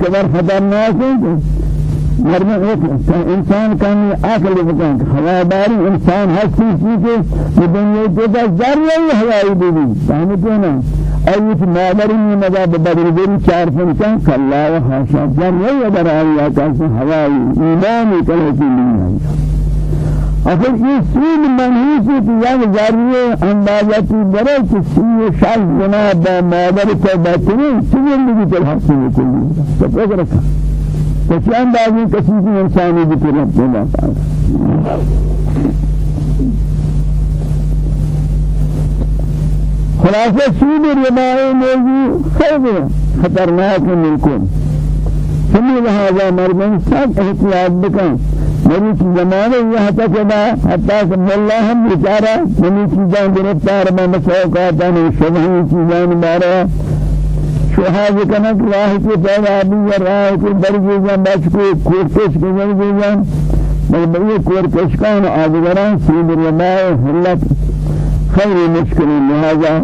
قدر خطرناک ہے مرنے ایک انسان کا عقل بکن خبرداری انسان سی کے یہ دنیا کے دس ذرہ ہی ہوائی بھی سمجھتے نا ایت مادر میں مدد بدر بری چار فنکان کلا و حاشا ذرہ ہی ادر آیا کہ ہوائی ایمان کلے کی اصل یہ سین منحوس ہے کہ یک ذریعے اندازتی برے کہ سی شخص بنا با مادر کو بچنے چیزیں بھی تل حاصل کلی تو فکر رکھا۔ تو چی اندازی کسی کی انسانی رب اللہ تعالی خلاصہ سود ربائی موضوع خیلی خطرناک ملکن سمی لہذا مردم سب احتیاط بکن۔ میری چیز زمانے یہاں تک ہے حتیٰ کہ مولا ہم بیچارہ میری چیزاں گرفتار میں مسوقات ہیں شبہی چیزاں بارا شہاد کنک راہ کے پیدا بھی راہ کے درجے جاں بچ کو کورکش کے درجے جاں بل بڑی کورکش کان آدگران سید رمائے حلت خیر مشکل لہذا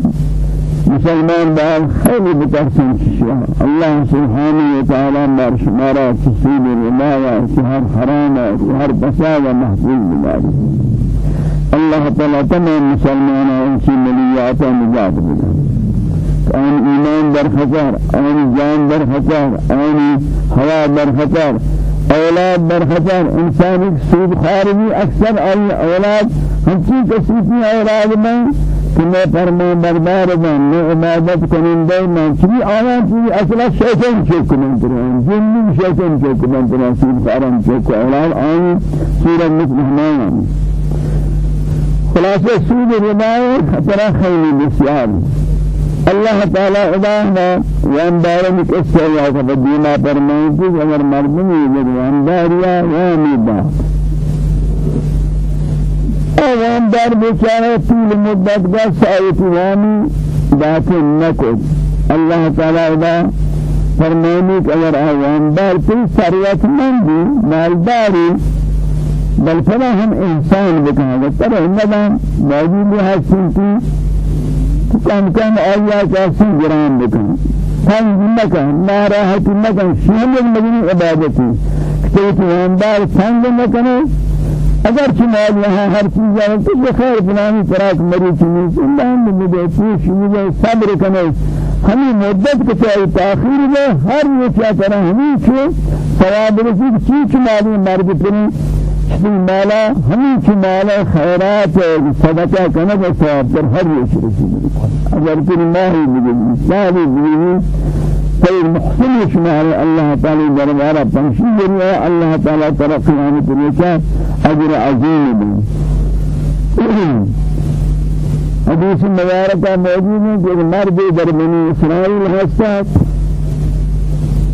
مسلمان بال خیلی بترسن شيء الله سبحانه وتعالى مر شمارا تصيب الرماية شهر حرام شهر بساد محفوظ بلاد الله تعالى تمام مسلمان انشي مليات نجات بلاد آن ایمان در خطر آن جان در خطر آن هوا در خطر أولاد در خطر. انسان سود خارجی اکثر أولاد. کسی کی أولاد کہ میں فرمان بردار بن میں عبادت کنندے میں چلی آیا چلی أصلا شیطان چوک من تران؟ جنی شیطان چوک من تران؟ سید خارم چوک أولاد آئی سورہ مثل ہمان خلاصہ سود ربائے خطرہ خیلی بسیار. اللہ تعالی ادانا واندارن کسے یا فدینا فرمائیں کہ اگر مردمی وانداریا وامیدہ اوان در بیچاره طول مدت کا سایت وانی داخل نکد اللہ تعالی ادا فرمانی کہ اگر اوان در تو ثروت مندی مالداری بل فلا ہم انسان بکنا ترى الندم موجود ہے سنتی کم کم آیا کاسی گرام بکنا تنگ مکن ناراحت مکن شامل مجنی عبادتی. کہ تو اندار تنگ مکنے اگر چنال یہاں ہر چیز ہے تو بخیر فلانی فراق مری چنی اللہ نے مجھے پوچھ مجھے صبر کرنے ہمیں مدت کے چاہیے تاخیر میں ہر یہ کیا کریں ہمیں چھو ثواب رسید چیز چنالی مرد پنی چیز مالا ہمیں چنالا خیرات صدقہ کرنے کا ثواب پر ہر یہ رسید اگر پنی ماہی مجھے سالی مجھے خير محسن شمال الله تعالى دربارا پنشی دنیا الله تعالى طرف قیام پریشا أجر عظیم دی حدیث مبارکہ موجود ہے کہ مرد در بنی اسرائیل حسات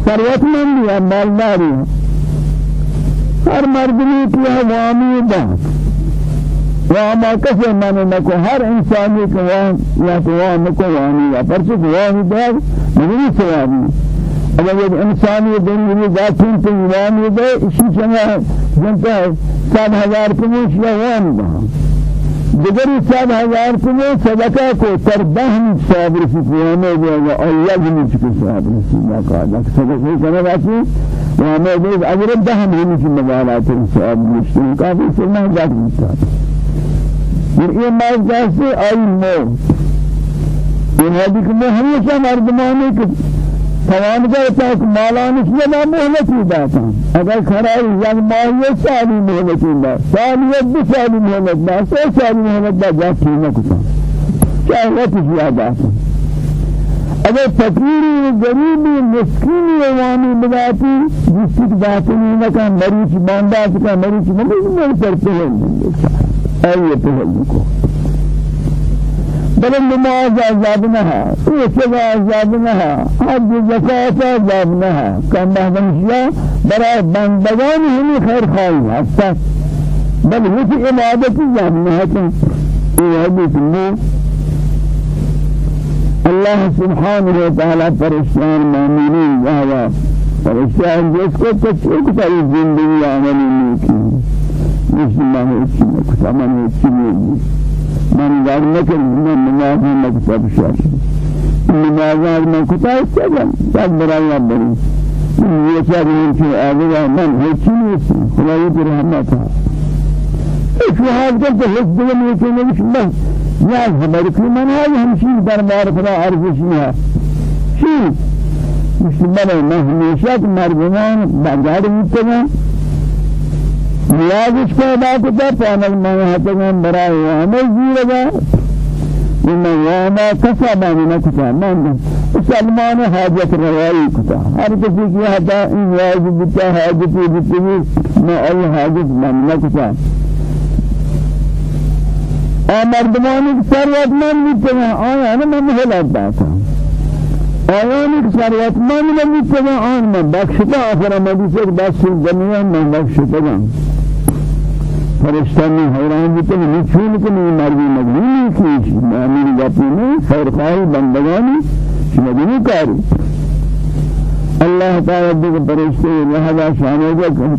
ثروت مند یا مالداری ہر مردمی کی عوامی بات وما كسر من نكو هر إنساني كوان يا كوان نكو واني يا فرش كوان ده مجري سواني اگر ایک انسانی دنیا ذاتین تو ایمان دے اسی جگہ جنتا سات ہزار کموش یا وان دا دیگری سات ہزار کموش صدقہ کو تردہن صاحب رسی قیامے دے گا اللہ جنی چکے صاحب رسی باقاعدہ صدقہ کرنے باتی وہاں دے اگر دہن ہمی کی مغالات صاحب رسی کافی سنہ جاک مستاد یہ جیسے آئی موت یہ ہے کہ میں ہمیشہ مردمانی کہ تمام جائے تک مالان اس میں محنتی داتا اگر خرائی یک ماہی سالی محنتی دا سالی دو سالی محنت دا سو سالی محنت دا جا کینا کتا چاہے وقت زیادہ داتا اگر فقیری غریبی مسکینی عوامی بداتی جس کی باطنی نکا مریچ باندات کا مریچ مریچ مریچ کرتے ہیں أي تهلكوا بل النماز عذابناها وشبع عذابناها حج زكاة عذابناها كما بنشيا برای بندگان همی خیر خواهی هستن بل وفي عبادت عذابناها یہ حدیث میں اللہ سبحانہ وتعالی پرشان مومنین یا پرشان جس کو ایک ساری زندگی عملی من هیچی نکتا من هیچی نیست من دار نکن من نماز نکتا بشار نماز من کتا استجم بعد برای بری یہ چاہ رہی کہ آگے من ہے چیز خدای کی رحمت ہے اس حال کا تو حس دل میں کہ نہیں یا ہماری کی من ہے ہمشی دربار خدا ارزشی ہے چی مسلمان میں ہمیشہ مردمان بازار میں نیازش پیدا کتا پانل میں ہاتھیں برائے ہمیں زیر گا إن وأنا كسبا من كتا من سلمان حاجت روائی کتا۔ ہر کسی کی حتا ان واجب بتا حاجت بتا ما ای حاجت من کتا۔ مردمانی ثروت من بتا أنا من داتا آیانی که ثروت من بتا آن من بخشتا آخر مدیسه بس دنیا من بخشتا فرشتہ میں حیران بھی تو نہیں چھوڑ کے نہیں مرضی مجنون کی معامل جاتی خیر خواہی بندگانی مجنون کاری. اللہ تعالی دیگر فرشتے لہذا شانے کا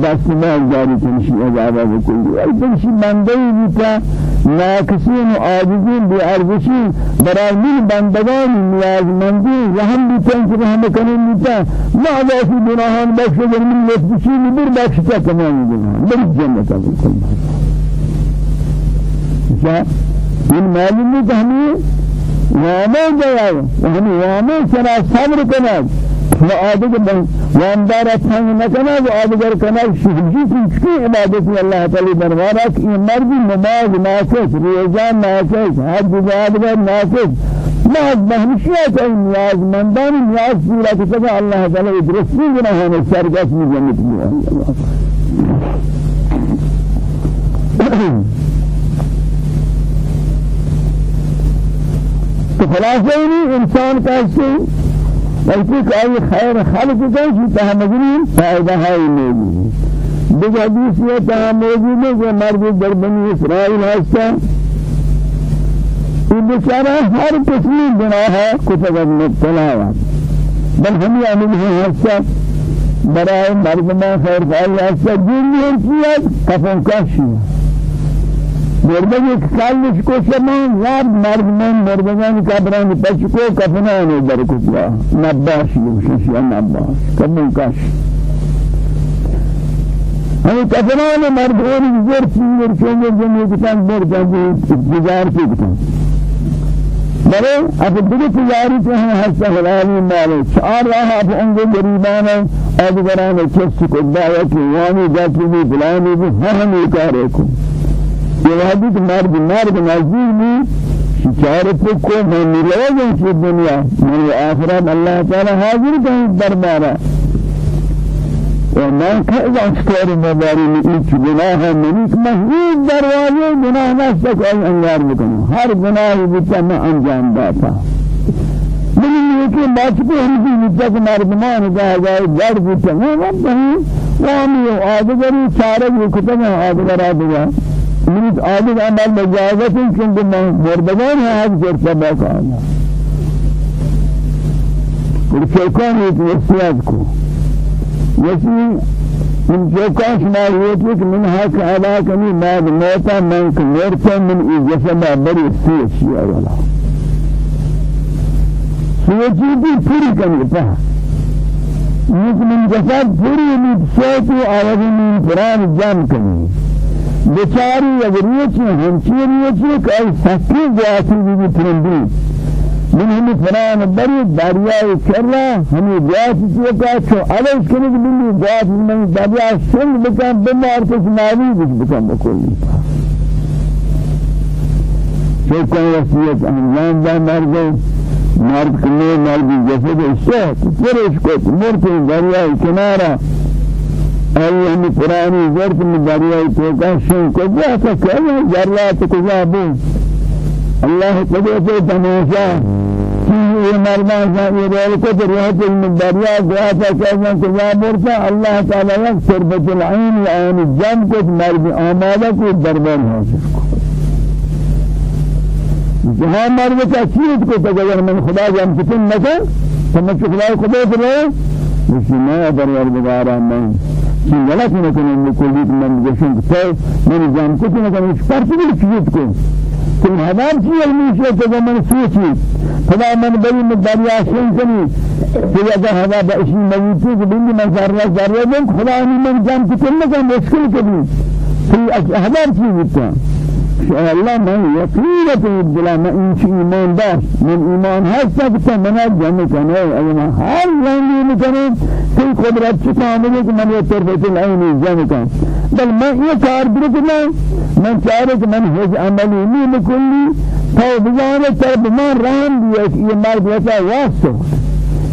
دست ما جاری تنشی عذابا بکلی ای تنشی بندهی بیتا ناکسین و عاجزین بی ارزشین. برای من بندگان نیازمندی رحم بیتن که رحم کنین بیتا. ما عذافی گناهان بخش در من لفظشین بر بخشتا تمام گناهان. بر جنتا بکل من معلوم ہے ہمیں وامے گیا ہمیں وامے سرا صبر کرنا و آدھگر واندار اتھانگ نکنا و آدھگر کنا شہجی کی عبادت اللہ تعالی دربارہ کہ یہ مرد نماز ناکس ریزان ناکس حج آدھگر ناکس محض بہنشیہ کا نیاز مندان نیاز پورا کتبہ اللہ تعالی درستی گناہاں سرگس میں جنت میں تو خلاصہ انسان کا بلکہ کہ خیر خلق کا جو تہمگنی فائدہ ہے موجود دیگر حدیث یہ موجود ہے کہ مرد در بنی اسرائیل ہستا۔ یہ بیچارہ ہر قسمی گناہ کتب مبتلا ہے۔ بل ہم یعنی ہیں ہستا۔ برائے مردمان خیر خواہی ہستا۔ جن بھی ہنسیت کفن کاشی ہے مردگی کالش کو شمان یاد مردمان مردگان کابران پچکو کفنان در کتلا نباش یوشش یا نباش. کمون کاش ہمیں کفنان مردگان زیر چینگر چونگر جمعی کتان بردن گزار کی کتان بلے اب دیگه تجاری تو ہیں ہر سہلالی مالے چار راہ اب انگے گریبان ادگران چس کو دعوت وانی جاتی بھی بلانی بھی ہم یہ کارے کو یہ حدیث مرد مرد نزدیک بھی چار کو میں ملوگوں کی دنیا. میری آخرت اللہ تعالی حاضر کہیں دربارہ وما كذا أشكر مباري لإيش جناها منيك مهيد دروازه جناح نفسك أي أنوار بكنا هر جناح بيتا أنجام داتا من یہ بات کو ہم بھی جب مردمان بوتا ہے وہ بہن وہ آدگری چارے کو ختم آدگر آدگر من عادت عمل مجازت چونکہ میں مردگان ہے آج کرتا باقا آنا اور چوکان ایک وصیت کو. وسی من چوکان شمار ہوتی من حق ادا کنی بعد موتا من کنورتا من ای جسد بری سیچی اولا سیچی بھی پوری کنی پا. یک من جسد پوری من سیچی آوازی من قرآن جام کنی. بیچاری اگر یہ چیز ہمچیر یہ چیز کہ سختی جاتی بھی پرندی. من ہمیں فلان بری دریائے کرنا ہمیں جاتی چیز کا چھو علیس کرنے کی بلی جاتی من دریا سنگ بکن بمار کس ناوی بس بکن بکلی چھو کن وسیعت انجام دا مرد مرد کنے مرد جسد شہت پرش کت مرد دریائے کنارہ أي هم قرآن زرت من دریای تو کا شن کہ ذرات کو جابو الله قدرت تماشا۔ یہ مردان کا یہ رول کو دریا من دریا جاتا کہ کو جابورتا الله تعالی یک شربت العين عین جم کو مرد کو دربار ہے۔ جہاں مرد کا چیز کو من خدا جان کتن نہ سمجھ خدا خدا کرے مش ما دریا بگارا میں۔ چی غلط نکنه مکلیت من گشن تو من جان کو نکنه فرق نہیں چیز کو کہ ہمار چی علمی سے تو من سوچی خدا من بری من دریا سن کنی کہ اگر ہوا باشی موجود کہ بندی من ذرہ ذرہ دیں خدا من کی تم کا مشکل کبھی پھر احبار چیز ہوتا الله من يقينة بلا ما إن إيمان داش من إيمان هستا كتا من الجنة كنا أيما حال لاني مكنا في قدرت شكامل من يترفت العين الجنة كان بل ما هي كار بركنا من كارك من هج عملي مين كلي تو بجانه ترب ما رام بيا إيمان بيا واسو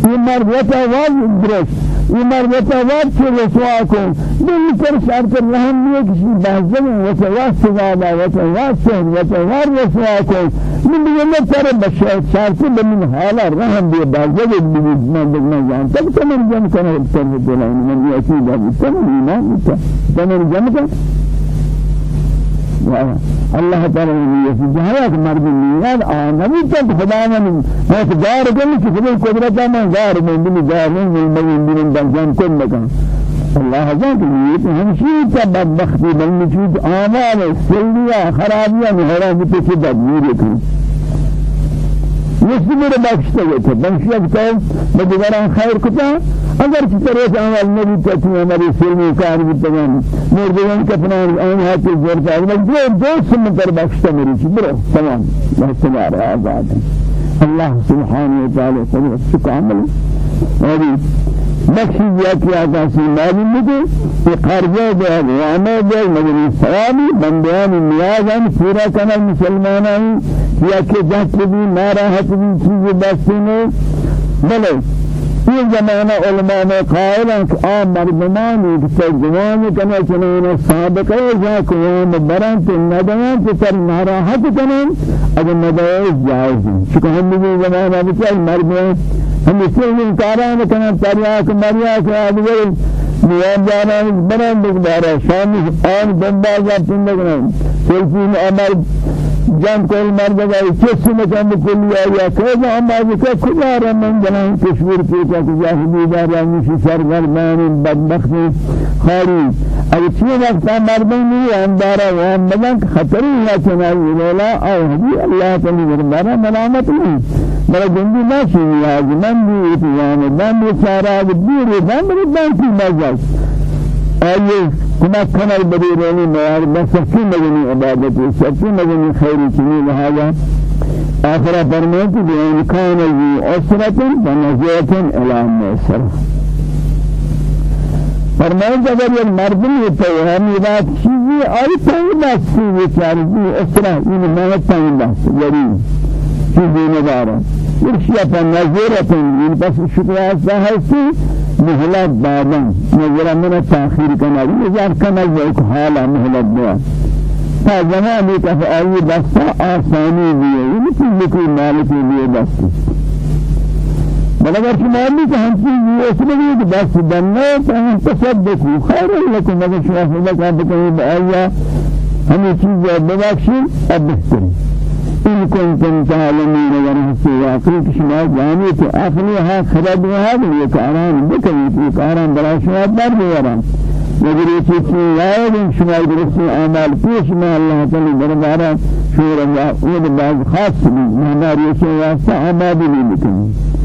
إيمان بيا واس درس. وقت سے رسوا کو دل پر شرط رحم نہیں کسی بازم وسواس زیادہ وسواس وسواس رسوا کو من یہ پر بشر شرط من حالا رحم بھی بازم بھی من میں جانتا کہ من جن کرنے پر دلائیں من یہ چیز ہے تمام ایمان تمام جمع الله تعالى في جهات مرد الميلاد آنبي تب خدا من مقدار كل كفر قدرت من دار من بني دار من من من بنجان كل مكان الله جاك نيت همشي تب بختی بل مجود آمال سلیا خرابیاں مہرا بھی پیچھے بدمیر ہے یہ میرے بخشتے تھے بخشیا کہ میں دوبارہ خیر کتا اگر کی طرح عمل نبی تھی ہماری فلمی کار بھی تمام مردگان کا اپنا آن ہے کہ زور کا میں جو دوست من پر بخشتا برو. تمام. بس تمہارا آزاد. ہے اللہ سبحانہ وتعالی قدرت شکر عمل. اور بخشی دیا کہ آقا سی معلوم مجھے کہ قرضہ دے غامہ دے مجھے سوامی بندیان نیازان پورا کنا مسلمانان یا کہ جہت بھی ناراحت بھی چیز بستے نے بلے یہ زمانہ علماء میں قائل ہیں کہ آم مردمانی کہ ترجمانی کنے چنین سابقہ جا قوام برانت ندوان تو سر ناراحت کنن اگر ندوان جائز ہیں چکہ ہم بھی زمانہ بچے مردمان ہم اس لیے انکاران کنن تریاک مریاک آدھگر نیاب جانا بران بکدارا شامی آن دنبازہ پندگنن سلسین عمل جان کوئی مرد گئی کس نے کام کلی آیا؟ کہ ہم آج کہ کجا رہے من جنان؟ کشمیر کی کہ جاہلی دار نہیں سرگردان بدبخت خالی. اگر چی وقت مردوں نہیں اندارا وہ مدن خطری ہے چنائی ولا أو ہدی اللہ تعالی دربارہ ملامت نہیں جندی نہ چنی آج من بھی اتیان من بھی سارا دیر دم ردان کی مزاج آئیے کمک کنر بری رونی میار بسکی مگنی عبادتی سکی مگنی خیری چنی لہذا آخرہ فرمائتی بین کان ذی عسرت ونزیت الام میسر فرمائتی اگر یک مردم یہ پیغامی بات چیزی آئی تنگ بستی بیچاری ذی عسرہ این محمد تنگ بست غریب چیزی ندارا ارشیتا نظیرتا این پس شکر آسا ہستی مهلت دادن. نظر من تأخیر کنه نظر کنه یک حالا مهلت دیا تا زمانی که آیی دستا آسانی بیه. این چیزی که مالکی بیه دستی بل اگر شمالی که ہم چیزی اسمه بیه که دست دنه تو هم تصدقو خیر لکن اگر شما صدقا بکنی با آیا ہمیں چیز ببخشی آب بہترین إن كنتم تعلمين ورهسي واقعي شما جاني تو أخليها خرد وهذا يكاران بكي يكاران بلا شما وگر یہ چیز لائے دیں شما درستی اعمال پیش میں اللہ تعالی دربارہ شور اللہ وہ بعض خاص یہ سے واسطہ عبادی بھی لکنی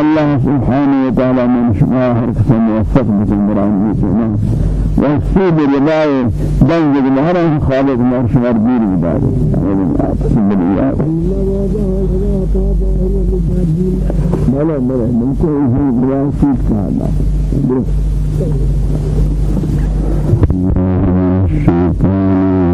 الله سبحانه وتعالى من شما هر قسم موفق بالمرام نسمع والسيد رضاي دنج بالهرم خالق ما شما بير بدار ممكن كذا الشيطان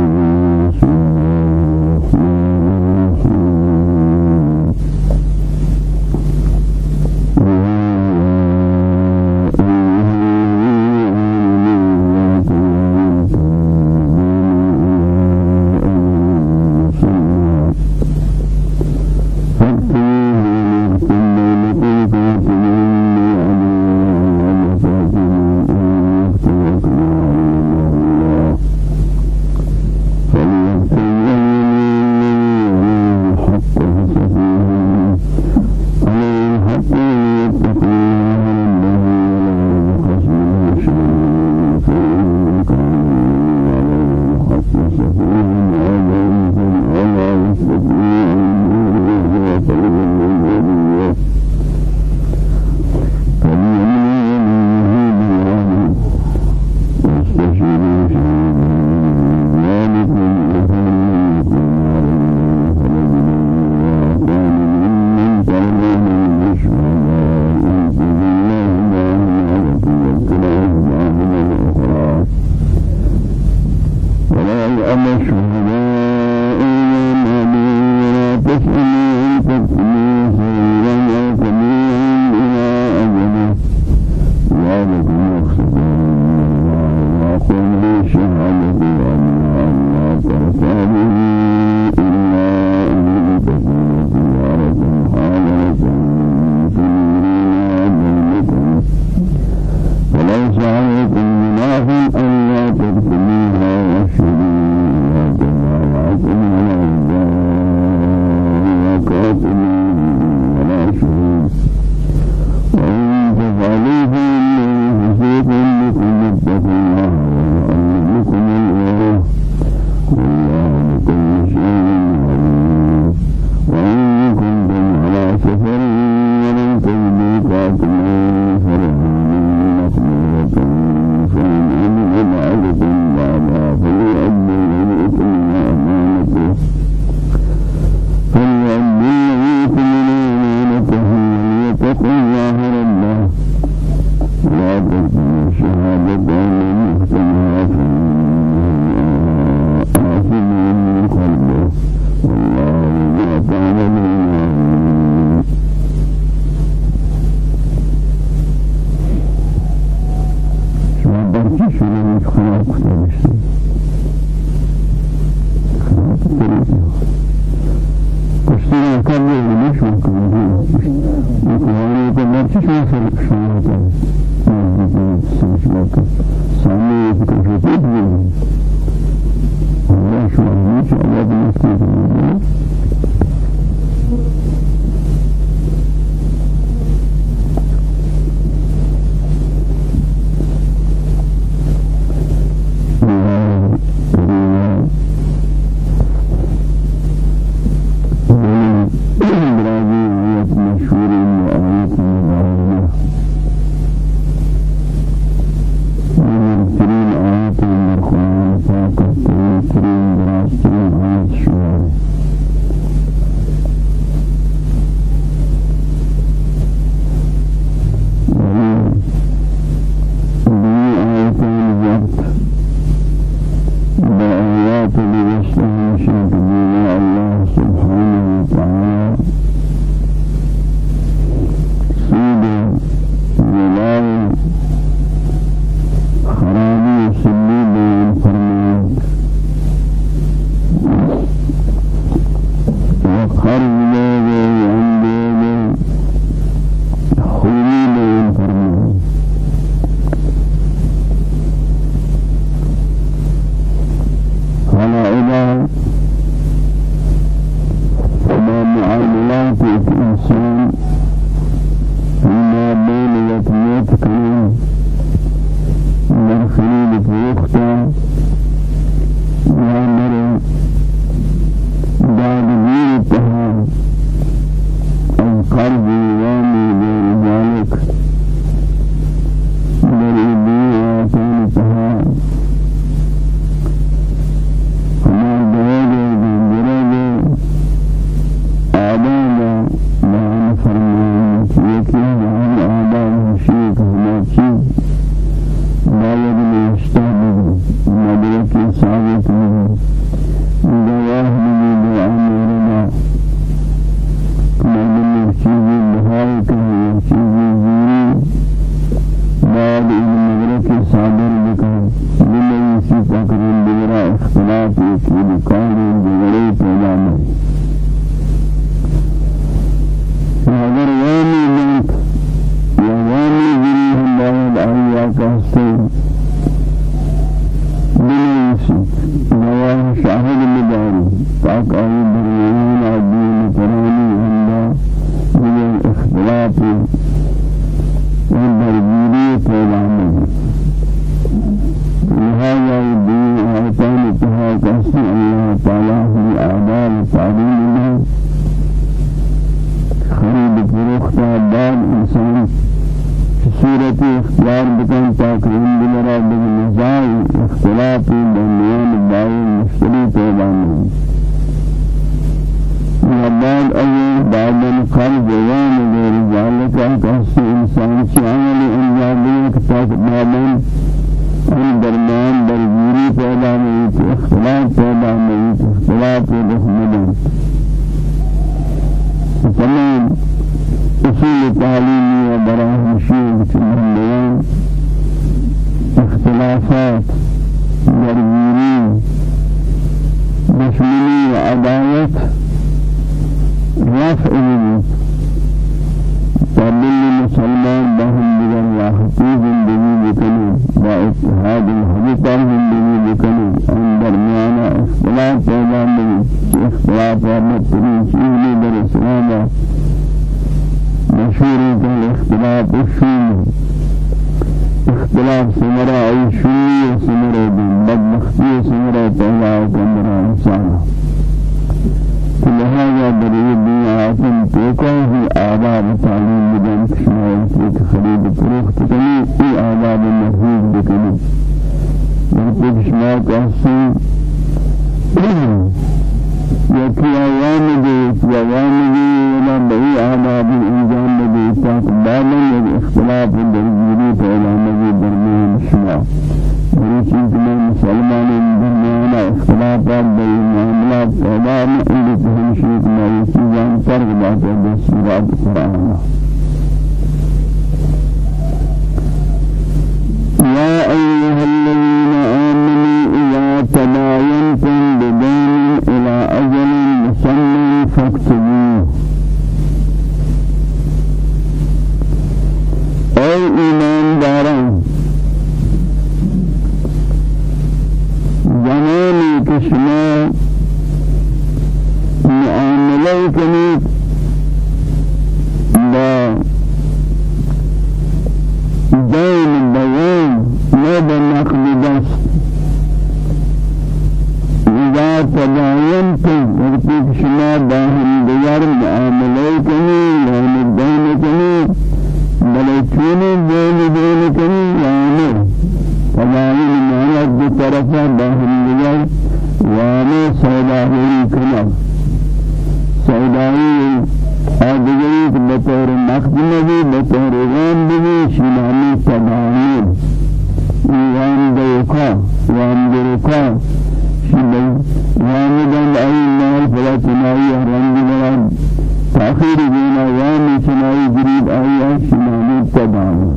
تمامی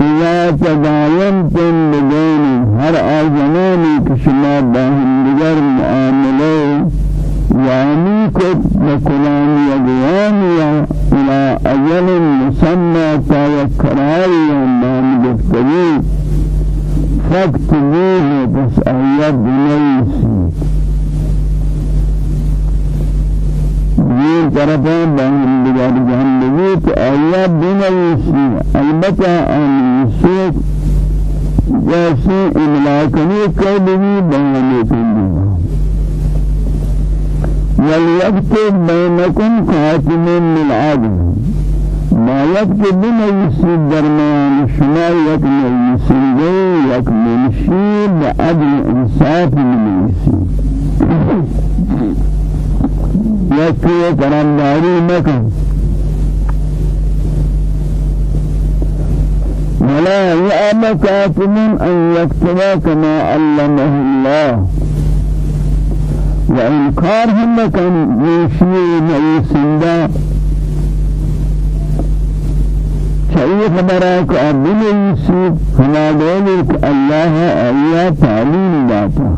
إذا تداينتم بدين هر آزماني كشما باهم دگر معامله يعني كت بكلام يقوان إلى أجل مسمى تذكراري ومان جفتري فاكتبوه بس آيات بنيسي دین طرفاں باہم دیگر جہنمی تو آیا بنا یسی البتہ آن سوک جیسے املاکنی کبھی بیانی کندی وليكتب بينكم خاتم للعدل ما يكتب بنا يسي درمان شما يكمل يسي يكمل شيء بعدل انصاف من يسي یکی قرآنداری مکن ولا يأب كاتب أن يكتب كما علمه الله. وإنكار هم كان يشمي ميسندا شيء خبرك أبن يسيب فلا دولك الله أيها تعليم داتا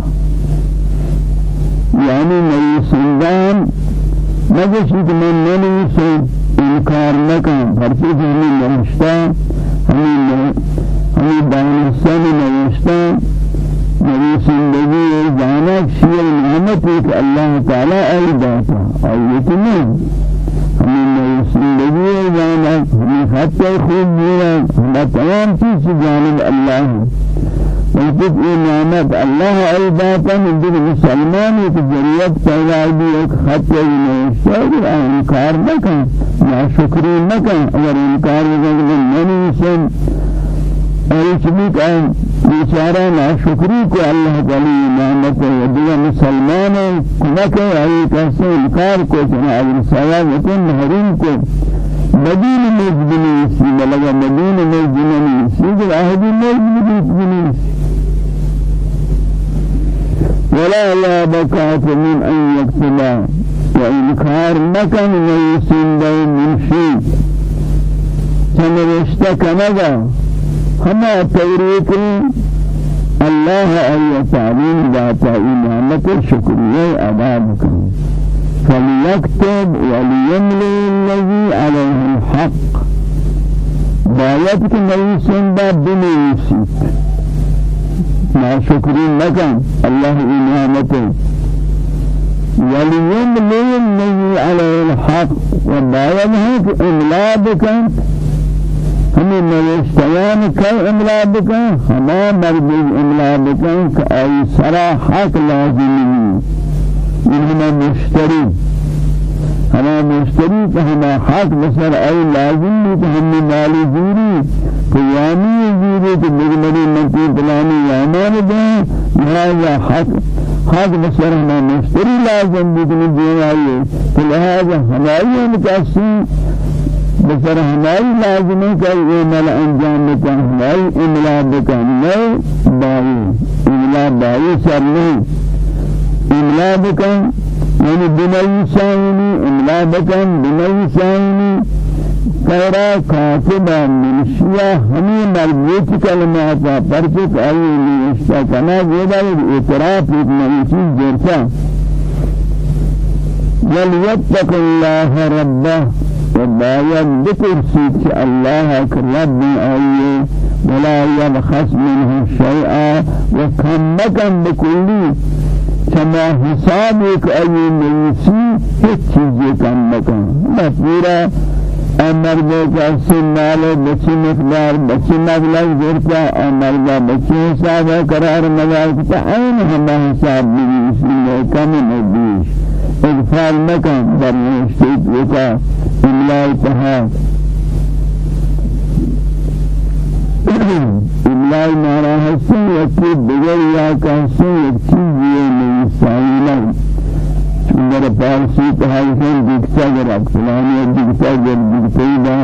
يعني ميسندان چیز من نہیں سے انکار نہ کریں ہر چیز ہمیں نوشتا ہمیں ہمیں دانستان نوشتا میری زندگی جانا شیئر نعمت ایک اللہ تعالی ای داتا. اور یہ تو نہیں ہمیں میری زندگی جانا ہمیں خط خوب میرا ہمیں تمام چیز جانب اللہ وجد إمامت الله أيضا من دين مسلمان يتجريت فإذا يك خط ما شكري مكان أگر إنكار يقول من يسن أي شيء كان بیچارہ نا شکری کو اللہ تعالی نعمت ودیا مسلمان. کمک ہے کیسے انکار کو جنا اگر سایہ یکن محروم کو مجبنی سی ملگا مدین مجبنی سی جو آہدی مجبنی سی ولا لا بكات من أن يكتبا وإنكار مكان ويسين دو من شيء سنرشت كندا هما توريك الله أي تعليم ذات إمامة شكرية أدا بكم فليكتب وليملي الذي عليه الحق. باید که نویسن با بنویسید ناشکری نکن الله إمامته وليملي الذي عليه الحق املا بکن ہمیں نوشتیان کئی املا بکن ہما مربوط املا بکن کہ ای سرا حق لازمی انہما مشتری مشتری کہ ہما حق بسر ای لازم ہمیں مالی زوری قیامی زوری کہ مجملی منتی پلانی یامان دیں لہذا حق حق بسر ہما مشتری لازم بھی کہ جو آئیے کہ لہذا ہمائی ہم کسی بسر ہمائی لازم ہے کہ عمل انجام بکن ہمائی املا بکن نئے بائی املا بائی سر نہیں املا بکن يعني بني سايني إملا بكن بني سايني كورا كاتبا من شيا همي مربوط كلمات پرچک آئی نوشتا کنا گودا اعتراف نئی چیز جرسا وليتق الله ربه وبايد بكرسي الله كرب آيه ولا يبخس منه شيئا وكمكا بكل كما حساب ایک ای نیسی هیچ چیزی کم نہ پورا أمر دے کا سنال بچی مقدار بچی مبلغ ذرتا أمر دا بچی حساب قرار مدار کتا این ہما حساب نیسی کم نبیش اغفال مکن در نشتیت وکا املائی تحاد املائی مارا حسن یکی بگر یا کہسن یک چیزی من چندر پارسی تحایفن دیکتا گر فلانی دیکتا گر دیکتا دا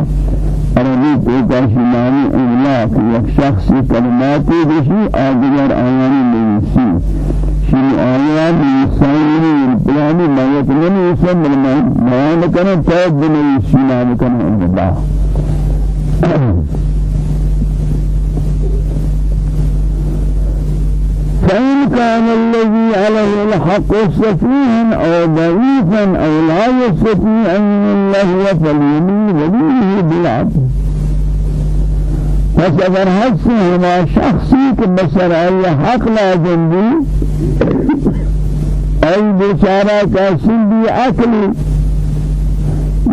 عربی پیتا شمانی املاک. یک شخصی کلماتی بشی آدگر آیانی نویسی. شری آیان نویسانی فلانی مایت نویسن بلمان بیان کنن تاب بنویسی نام کنن. اللہ فإن كان الذي عليه الحق سفيها أو ضعيفا أو لا يستطيع أن الله فليمين وليه بالعدل. بس اگر حسی ما شخصی که بسر ای حق لازم بی ای بیچارہ کسی بی عقلی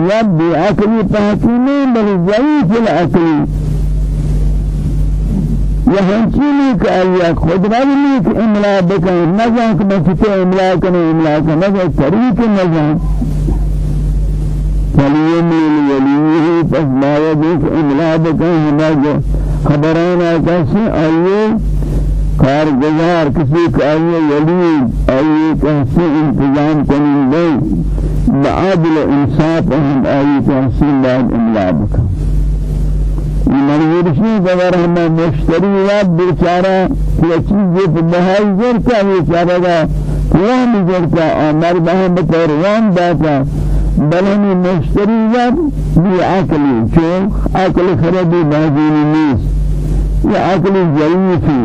یا بی عقلی تحکیمی بل ضعیف العقلی یہ ہنچینی کہ آیا خود رجلی کہ إملا بکن نظام کہ میں إملا کنے إملا کنے نظام طریق نظام فلیمی ولیه پس باید ایک إملا بکن جو خبران آکاسی آئیے کارگزار کسی کہ آئیے ولی آئیے کسی انتظام کنن دے بعادل إنصاف ہم آئیے کسی بعد إملا بکن شيء اگر ہم مشتری یا بیچارہ یہ چیز یہ بہائی زر کا بیچارہ کا وہم زر کا أمر بہم بطور وہم باتا بل ہم مشتری یا بی عقلی چون عقل خردی بازینی نیست. یا عقل ضعیفی.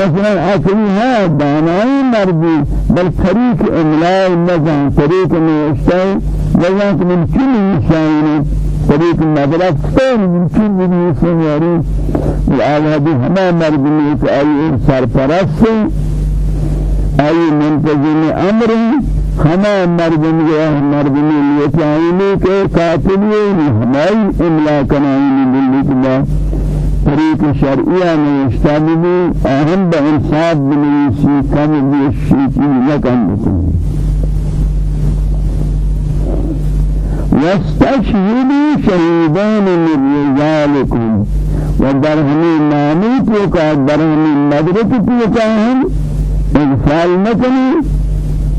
مثلا عقلی ہے دانائی مردی بل طریق املاء نظام طریق نوشتائی جزاک من کل نشائنی طريق المدرسة فين يمكن من يسمى العالم هما مردمي أي سرپرست أي منتظم أمر هما مردمي مردمي ليتعيني كاتبي هماي إملا كنائني بالله طريق شرعية نشتابه أهم بإنصاب بنيسي كم بيشيكي لكم بكم واستشهدوا شهيدان من رجالكم. ودرهمي نامي توقع درهمي مدرك توقع هم اغفال مکنی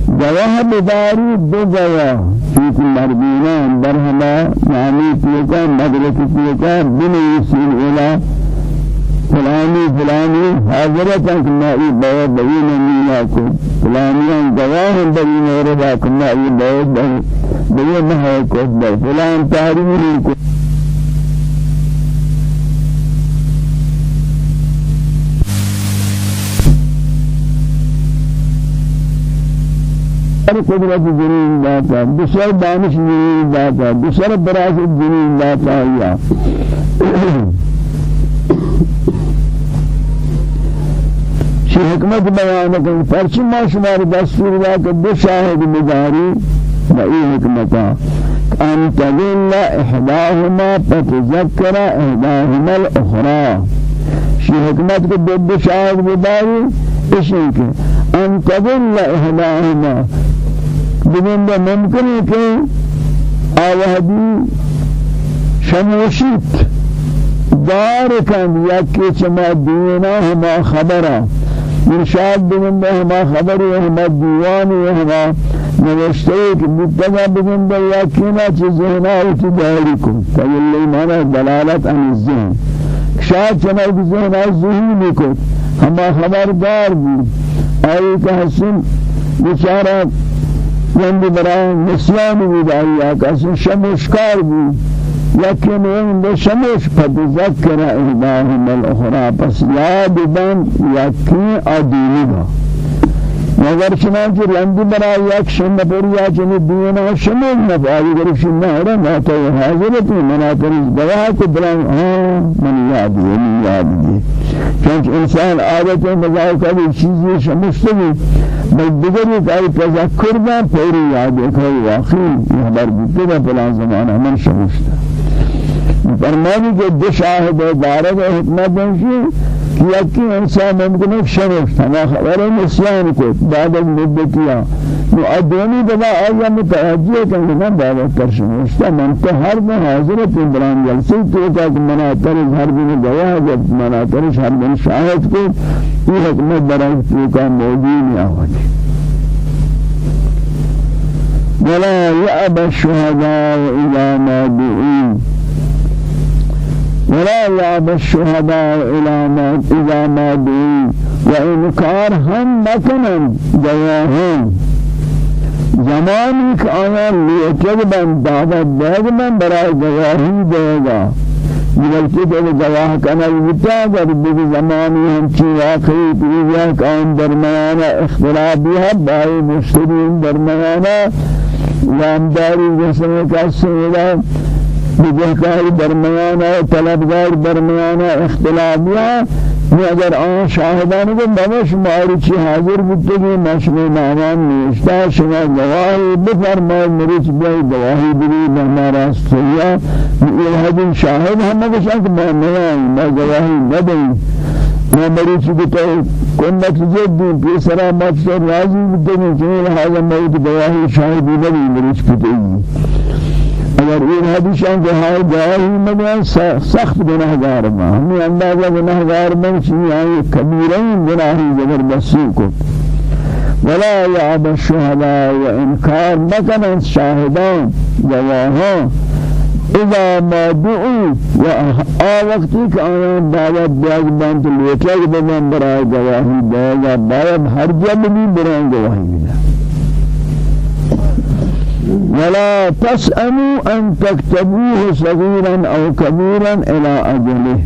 گواه بداری دو گواه چیت مردینان درهما نامی توقع مدرك توقع بنيسين إلى فلانی فلانی حاضرت میں یہ بہت بڑی نمینا کو فلانیاں گواہ بڑی کہ میں یہ بہت بڑی نہ کو فلان تحریمی کو قدرت جنین داتا دوسر دانش جنین داتا دوسر براس جنین داتا شی حکمت بیان کن پرچی ما شمار دستور دا کہ دو شاہد مداری و ای حکمتا. ان تذل احداهما فتذكر احداهما الاخرى. شی حکمت کو دو دو شاہد مداری اشن کے ان تذل احداهما. بگن ممکن ہے کہ آوہدی شموشیت دار کن یکی چما دینا ہما خبرہ مرشاد بگن ہما خبری ہما دیوانی ہما نوشتے کہ مبتدا بگن دے یکی نا چیز ذہنا ہوتی داری کو فیلی مانا دلالت عن الذہن شاید چما ذہنا ذہنی کو ہما خبردار بھی آئی کہ حسن بچارہ یندی برای نسیان بھی داری آکا حسن شمشکار بھی لكن عند شمس فتذكر إحداهم الأخرى یاد بن یکی آدینی با. مگر چنانچہ لندی برا یک شن پوریا چنی دینا شمول نفعی گر شن نهر ما تو حاضرت منا تریز گواہ کو بلان ہاں من یاد ہے من یاد ہے چونچہ انسان عادت مزاح کا بھی چیزی شمشتگی بل دیگری کئی تذکر دا پوری یاد ہے کہ واقعی یہ خبر بیتے دا فلان زمانہ من شمشتا فرمانی کہ دو شاہد دارد حکمت ہے کہ یکی انسان ممکن ہے شرف ہما خبر نسیان کو بعد المدتیا نو ادونی دبا آیا متوجہ کرنے نہ دعوت کر شمشتا من تو ہر دن حاضرت بران جلسی تو کہ مناتر ہر دن گواہ جب مناتر ہر دن شاہد کو یہ حکمت برای تو کا موجود یا ہوتی ولا يأبى الشهداء إلى ما دعوا ولا يعب الشهداء إلى ما إذا ما دعوا وإنكار هم مكنا جواهن زمانی که آیا لیکد بند دعوت دیگ من برای گواهی دیگا بلکہ جب گواہ کنل بتا اگر چی واقعی پییا کام درمیان اختلافی ہے بائی مشترین درمیان وامداری جسم کا سیدہ بجهکار درمیان طلبگار درمیان اختلافیاں میں اگر آن شاہدان کو نمش ماری چی حاضر بودتے کہ مشروع نامان نیشتا شما گواہی بفرمائے مریچ بیائی گواہی بری ہمارا سیا یہ حدین شاہد ہم کو شاہد میں نیائی میں گواہی ندئی میں مریچ بتا کنت جدی پیسرا مقصد راضی بودتے کہ حاضر موت گواہی شاہدی نبی مریچ بتائی اگر این حدیثان کے ہائے جاہی مگر سخت گناہگار ما. ہمیں اندازہ گناہگار من چیئے آئی کبیرین گناہی زبردستی کو ولا يعب الشهداء وإنكار مكان الشاهدان جواهان إذا ما دعوا وآوقتي كأنا دعوت بياج بانت الوكيك بمن براء جواهي بياجا بايب هر جب بھی بران جواهي بنا ولا تسأموا أن تكتبوه صغيرا أو كبيرا إلى أجله.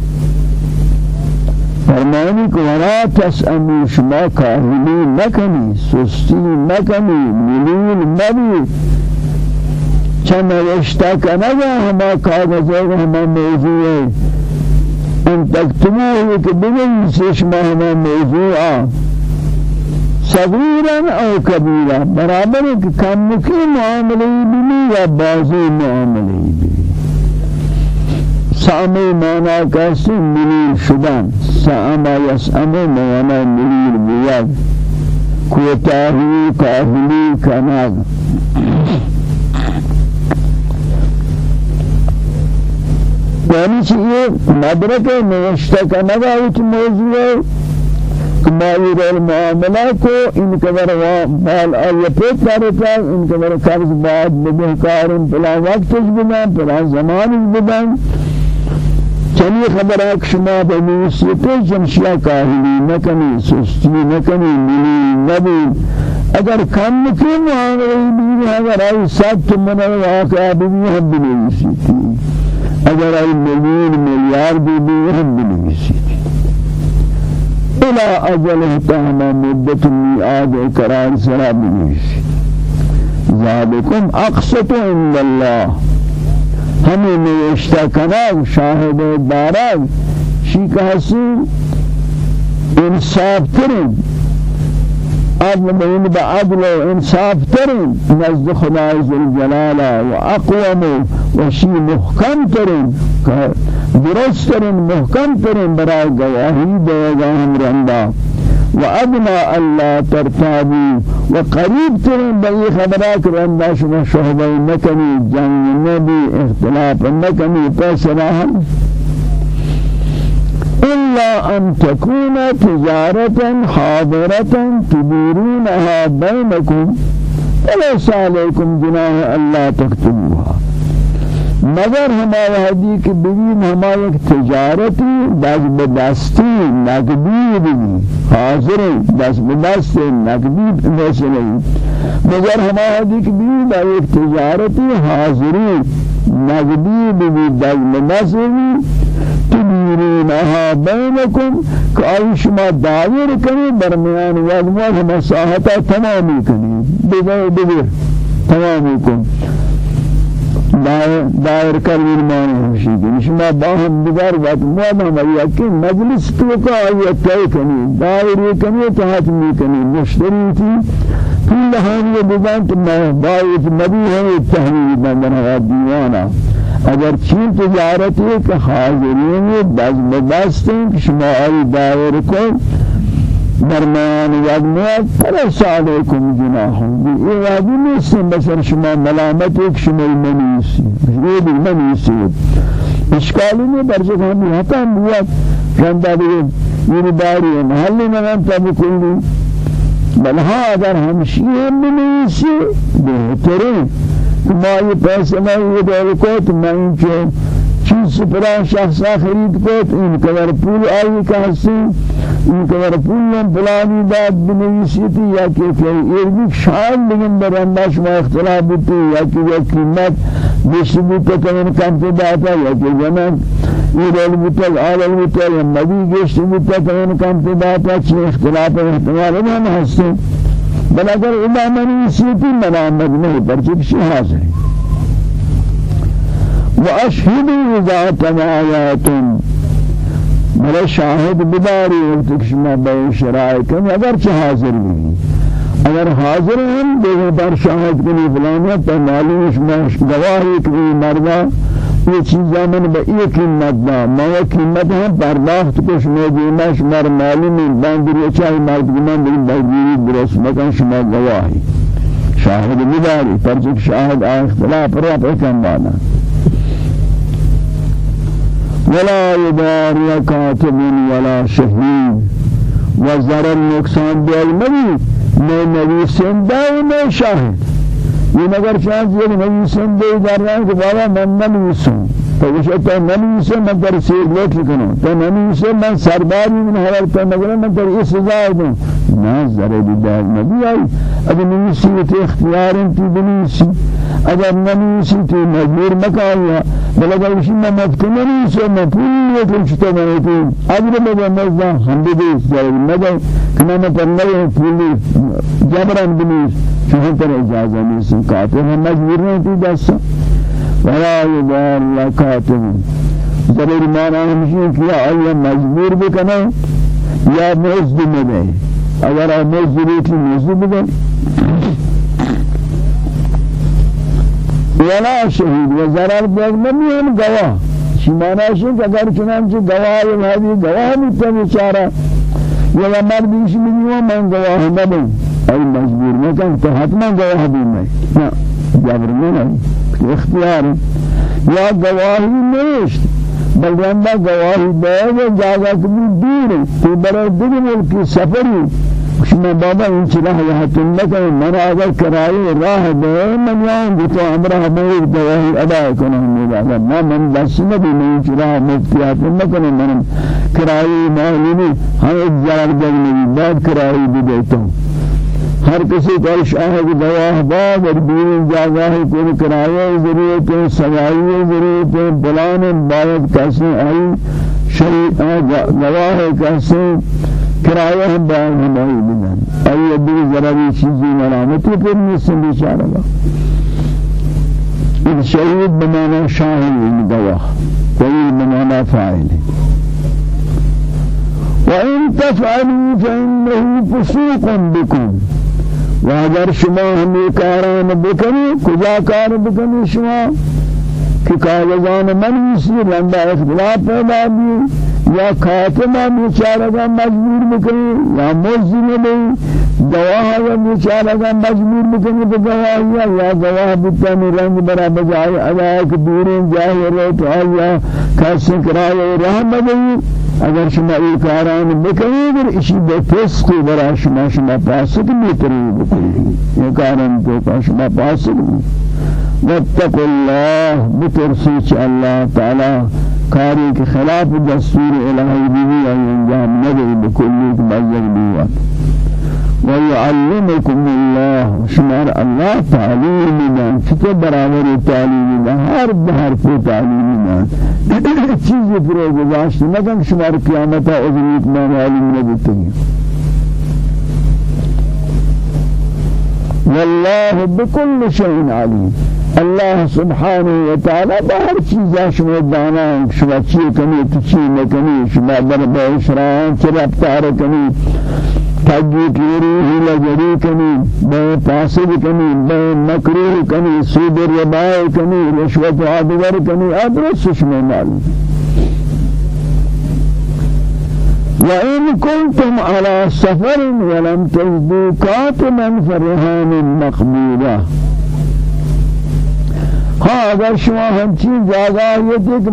فرمانی کو ولا تسأموا شما کاهلی نکنی سستی نکنی ملیل مبی. چند نوشتا کنگا ہما کاغذ ہما موضوع. ان تکتبوه کہ بگن شما ہما موضوعا صغيرا أو كبيرا برابر كم مكين معاملة بني يا بازي معاملة بني سامي مانا كاسي مليل شدان ساما يسأمي مانا مليل بياد کوتاهی کاهلی کناغ یعنی چیئے مدرک نوشتہ کناغ اوچ موضوع. ہے مالی المعاملہ کو ان قدر مال آیا پیت کرتا ان قدر قرض بعد ببہکار پلا وقت بدن پلا زمان بدن. چنی خبر کہ شما بنویسیتے جمشیا کاہلی نکنی سستی نکنی ملی نبی. اگر کم کی معاملی بھی اگر آئی سات من واقعہ بھی ہم بنویسیتی. اگر آئی ملین ملیار بھی ہم بنویسیتی. إلى أجل تام مدت میعاد قرار سرا بنویسی ذالکم أقسط عند الله. ہمیں نوشتہ کناگ شاہد داراگ شیک انصاف ترین. عدل بین با عدل و انصاف ترین. نزد خدای ذوالجلال و اقوام و شی محکم ترین درست ترین محکم ترین برای گواهی دیگا ہم رندا وأدنى ألا ترتابوا وقريب ترين بأي خبرات رندا شما شهبه نكني جنگ نبي اختلاف نكني فسراها إلا أن تكون تجارة حاضرة تديرونها بينكم فليس عليكم جناح ألا تكتبوها مگر ہمارا حدی کہ بگین ہمارا ایک تجارتی دست بدستی نقدی بگی حاضر دست بدستی نقدی مسئلہ مگر ہمارا حدی کہ بگین ایک تجارتی حاضری نقدی بگی دست بدستی تدیرونها بینکم کہ آئی شما دائر کنی برمیان وزمان ہمیں ساہتا تمامی کنی بگر بگر تمامی کنی دائر کریر مانے ہمشی کی نشما باہم دیگر بات مواد ہم یقین مجلس تو کا آیت تے کنی؟ دائر یہ کنی تو حتمی کنی. مشتری تھی پھر ہم یہ دیدان تو میں باید نبی ہے تحویل بندن ہے دیوانا. اگر چین تجارت ہے کہ حاضرین دست کہ شما آئی دائر کو درمیان یادمیاد فلس علیکم جناحون یہ وادی نیستن بسر شما ملامت ایک شما منیسی بھی منیسی اشکالی نہیں کہ ہم یہاں ہم بیاد جندہ دیگه یہ داری ہے محلی میں ہم تب کلی بل ہاں اگر ہم شیئے منیسی بہترین ما یہ پیسے میں یہ دور کو تو میں چیز سپرا شخصا خرید کو ان قدر پول آئی کا حسین این که پولم پلانی داد بنویسیتی یا که که ایرگی شان بگن در انداز ما اختلاف بودی یا که یا قیمت بیشتر بودتا کمین کم داتا یا که جنان ایرال بودتا آرال بودتا یا مدی گشت بودتا کمین کم داتا چی اختلاف احتمال هم هستن بل اگر امام نویسیتی منامد نہیں پرچه بشی حاضر واشهدوا اذا تماياتم بلا شاهد بداری وقت شما بے شرائع کم اگر چه حاضر بھی۔ اگر حاضر دیگر بار شاہد کنی فلانا تو معلوم شما گواہی کہ مردا یہ چیزاں من با یہ قیمت دا ما قیمت ہم پرداخت کو شما دینا شما معلوم باندری چاہی مرد گمان دیگر باندری درست مکان شما گواہی۔ شاہد بداری پرچک شاہد اختلاف را پیکن بانا ولا يدار كاتب ولا شهيد. وزر النقصان بالمبي میں نویسندہ و میں شاہد یہ مگر چانس یہ نویسندہ در رہا ہے کہ بابا تو وہ تو نویسے میں در سے لوٹ لکنوں تو نویسے میں سرداری من حوال تو مگر میں در اس سزا دوں نہ ذرے بھی دار نبی آئی. اگر نویسی تے اختیار انتی بنویسی اگر نویسی تے مجبور مکایا بل اگر اسی میں مفت نویسی میں پوری لیکن چھتا میں تو اگر میں مزدا ہم بھی دے ذرے مگر کہ میں پر نہ پوری جبران بنویس چون پر اجازت نہیں سکاتے ہم مجبور نہیں تھی ولا يضار كاتب ضرور مانا ہمشی کیا آیا مجبور بکنا یا مزد مدے اگر مزد بیتی مزد بدے ولا شهید و ضرر بیگ هم گواه. شمانا شد اگر چنانچه گواه الهدی گواه میتا بیچارا یا مردیش میگو من گواه نبیم ای مجبور مکن تو حتما گواه بیم نه. جبر نہیں اختیار یا گواہی نیست بل گواہی دے جاگا کبھی دور تو بڑے دل ملک سفری. شما بابا این چرا یا تنك من اگر کرایه راه ده من یان تو امره مو دواه ادا کنم. میلا ما من بس نبی من چرا مفتیات نکنم من کرایه مالی ہم ضرر دگنی بعد کرایه دیتا ہر کسی کو شاہ کی دوا بعد اور بیرون جگہ ہے کوئی کرایہ ضرورت ہے سوائی ضرورت ہے بلان باید کیسے آئی شریع گواہ کیسے کرایہ ہم بیان ہماری بنان ای بھی ضروری چیزی مرامتی پر نسل بیچارہ گا ان شہید بمانا شاہد ان گواہ۔ کوئی بمانا فاعل وإن تفعلوا فإنه فسوق بكم۔ واگر شما ہمی کاران بکنی کجا کار بکنی شما؟ کہ کاغذان منوسی لنڈا اختلاف پیدا بھی یا خاتمہ بیچارہ کا مجبور بکنی یا مزدین بھی گواہ یا بیچارہ کا مجبور بکنی بگواہ یا یا گواہ بکنی رنگ برا کہ دوریں جاہے رہے تو آیا کسی کرائے رحم بگئی اگر شما ای کاران بکنی در اشی به فسق برا شما شما پاسد میتری بکنی یہ کاران تو شما پاسد واتقوا الله بترسيچ الله تعالى کاری کے خلاف دستور الہی بھی انجام دے بکلی مزل بھی ويعلمكم الله. شمار الله تعليم من فكر برابر تعليم من هر بهر في تعليم من. چیز پر گذاشت. مگر شمار قیامت اذنیت میں معلوم دیتے والله بكل شيء عليم. الله سبحانه وتعالى بهر چیز شما دانا شما چی کنی تو چی نکنی؟ شما در به اشران چه رفتار کنی؟ تجی پیری ہیلا جری کنی بے فاسد کنی بے مکروہ کنی سود ربائے کنی رشوت عادور کنی أدرس شما معلوم وإن كنتم على سفر ولم تجدوا كاتما فرهان مقبولة. ها اگر شما همچین جاگہ یہ دیکھ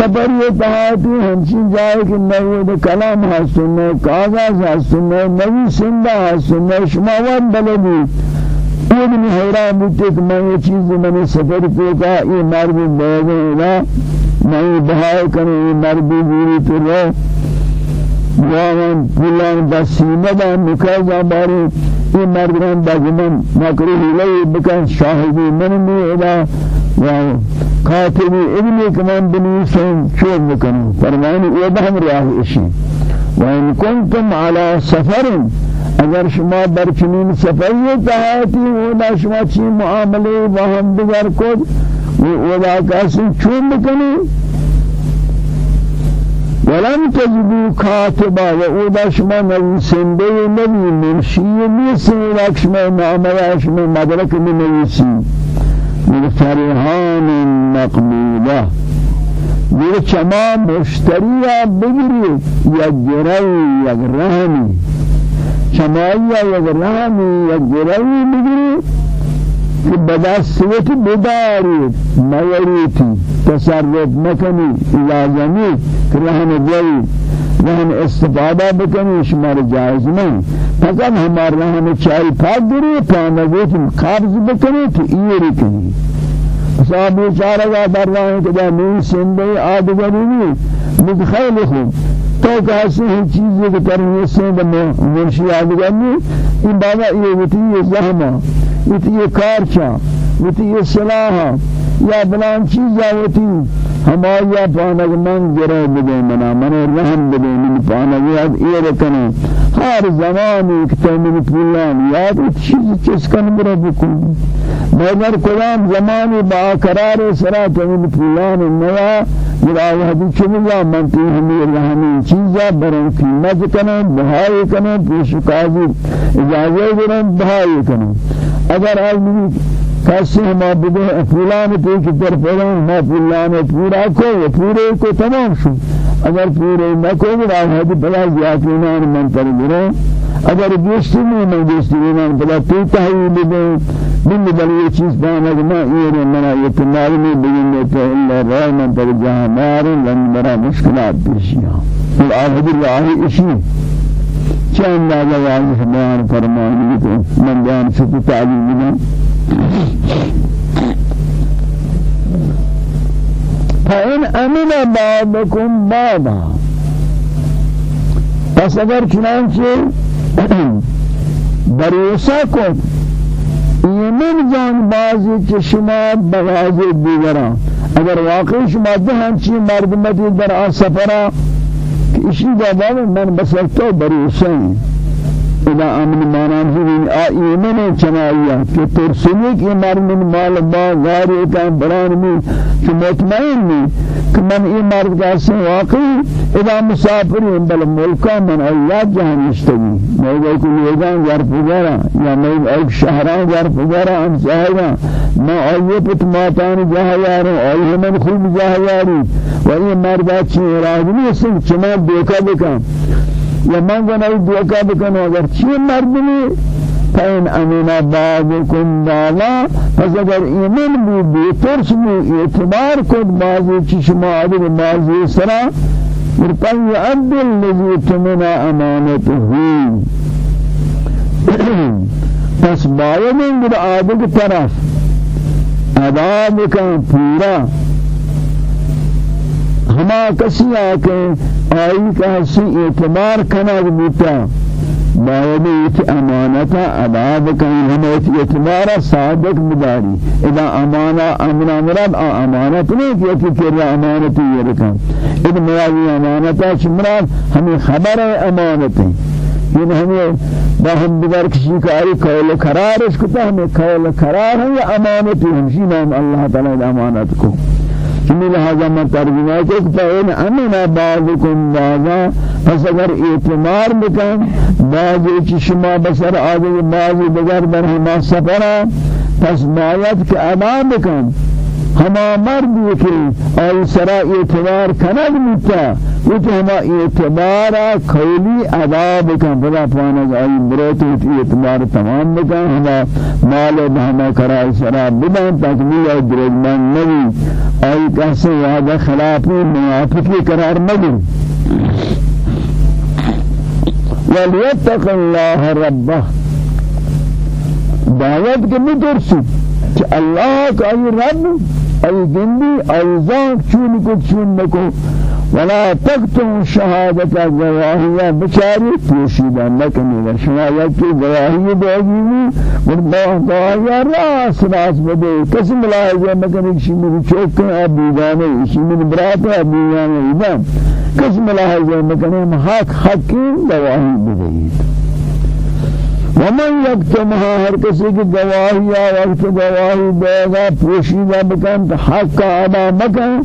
سفر یہ بہاتی ہمچین جائے کہ نوید کلام حسن کاغذ حسن نوی سندہ حسن شماوان بلدی یہ بھی حیران بودتے کہ میں یہ چیز میں نے سفر کو کہا یہ مرد بیگے الہ میں یہ بہائے کرنے یہ مرد بیوری تو رو وان پلان بسیمه دا مکازا باری این مردمان بگمن مکروه لی بکن شاهدی من میعدا و کاتبی ابنی کمان بنویسن چور بکنو فرمانی أو بهم راه اشی و ان کنتم على سفر اگر شما بر چنین سفری تهاتی ولا شما چی معامله با هم دیگر کد ولا کسی چون بکنی؟ ولم تجدوا كاتبا وأودا شما نویسنده نبی مرشی نیسی ولاک شما معامله شما مدرک نویسی. من فرحان مقبوله دیر چما مشتری بگیری یک گروی یک رهمی چمایی یک یک گروی بگیری که بدستوت بداری میریتی تصرف مکنی. لازمی. که رهن جوی. رهن استفاده بکنی. شمار جائز نہیں فقط ہمار رهن چای پاک گری پانگوت قابض بکنی. تو ایری کنی. صاحب بیچارہ کا در رہا ہے کہ جا نہیں سندے آدگری نہیں متخیل خوب. تو کہاسے ہی چیزیں کہ کرنے سے مرشی آدگر نہیں این بابا یہ ہوتی یہ ہوتی یہ کارچا ہوتی یہ صلاحہ یا بلان چیز ہوتی ہماریا پانک من گرے بدے منا من رحم بدے من پانک یاد ایر کنے ہر زمانی کہ من پولان یاد چیز چیز کن برا بکن۔ مگر کلام زمانی با قرار سرا من پولان نوا مراو حدی چمیا من تی رحمی چیزا برن قیمت کنے بہائی کنے پیش قاضی اجازت برن بہائی کنے اگر آدمی کسی ما بده فلان پیش در فلان ما فلان پورا کو پورے کو تمام شو۔ اگر پورے نہ کو راہ ہے بلا زیادتیان من پر گرو۔ اگر گشتی نہیں میں گشتی نہیں بلا تو تحویل دے۔ من بل یہ چیز بانا کہ میں یہ منا یہ تمہاری میں بگنے تو اللہ رائے من پر جہاں مار لن برا مشکلات پیشیاں والآخر اللہ اشی چند لاجہ واضح بیان فرمانی تو من بیان شکو تعلیم بنا فإن أمن بعضكم بعضا پس اگر چنانچه بروسا کن. ایمن جان بازی که شما بغازی دیگران. اگر واقعی شما ده همچی مردمتی در آن سفرا که اشی جواب من بسر تو بروسا إذا أمن مانان في آئیمن چنائیہ کہ ترسلی کی مرمن مال با غاری کا بران میں کہ مطمئن میں کہ من ای مرد کا سے واقعی اذا مسافری بل ملکا من ایاد جہاں نشتگی میں گئے کو لیگان ظرف گرا یا میں ایک شہران ظرف گرا ہم ساہرا میں آئیے پت ماتان جہاں یاروں آئیے من خوب جہاں یاری و ای مرد اچھی راجنی سن چنا دیکھا بکا یا من گناہی دوکا بکنو اگر چی مردمی فإن أمن بعضكم بعضا پس اگر ایمن بی بی ترس بی اعتبار کد بعضی چشما عدد بعضی سرا ورقل يؤدي الذي تمنى امانته پس باید این در طرف ادا بکن پورا. ہما کسی آکے آئی کا حسی اعتبار کنگ بیتا باید ایت امانتا ادا بکن ہم ایت اعتبار صادق بداری اذا امانا امنا مراد امانت نہیں کہ ایت کر امانتی یہ رکھا۔ اذا مراد امانتا چمراد ہمیں خبر ہے امانت ہے۔ یہ ہمیں باہم دیگر کسی کاری قول قرار اس کو ہمیں قول قرار ہے یا امانت ہمشی نام اللہ تعالی امانت کو۔ چمی لہذا میں ترجمہ کہ فإن أمن بعضكم بعضا پس اگر اعتمار بکن بعضی چی شما بسر آدھے بعضی بگر بر ہما سفرہ پس باید کہ ادا بکن. ہما مرد کہ آئی سرا اعتبار کنگ متا وہ تو ہما اعتبار قولی ادا بکن. بلا پانا آئی بروت اعتبار تمام بکن. ہما مال ہما کرائی سرا بدن تکمیل آئی درجمان نبی. آئی کہسے وعدہ خلافی منافقی قرار نگی وَلْيَتَّقِ اللَّهَ رَبَّهُ. دعوت کے مدرسی کہ اللہ کا رب ای گندی ای ذات چون کو چون نکو ولا تكتم شهادة گواهی بچاری پوشیدہ نکنی در شما یکی گواهی دیگی اور گواهی راس راس بدے کسی ملاحظہ مکنی کسی میری چوکن ابیگانے کسی میری برات ابیگانے ایدام کسی ملاحظہ مکنی حق حقی گواهی بدے ومن يكتمها هر کسی کی گواہی یا وقت گواہی دے گا پوشیدہ بکن تو حق کا ادا مکن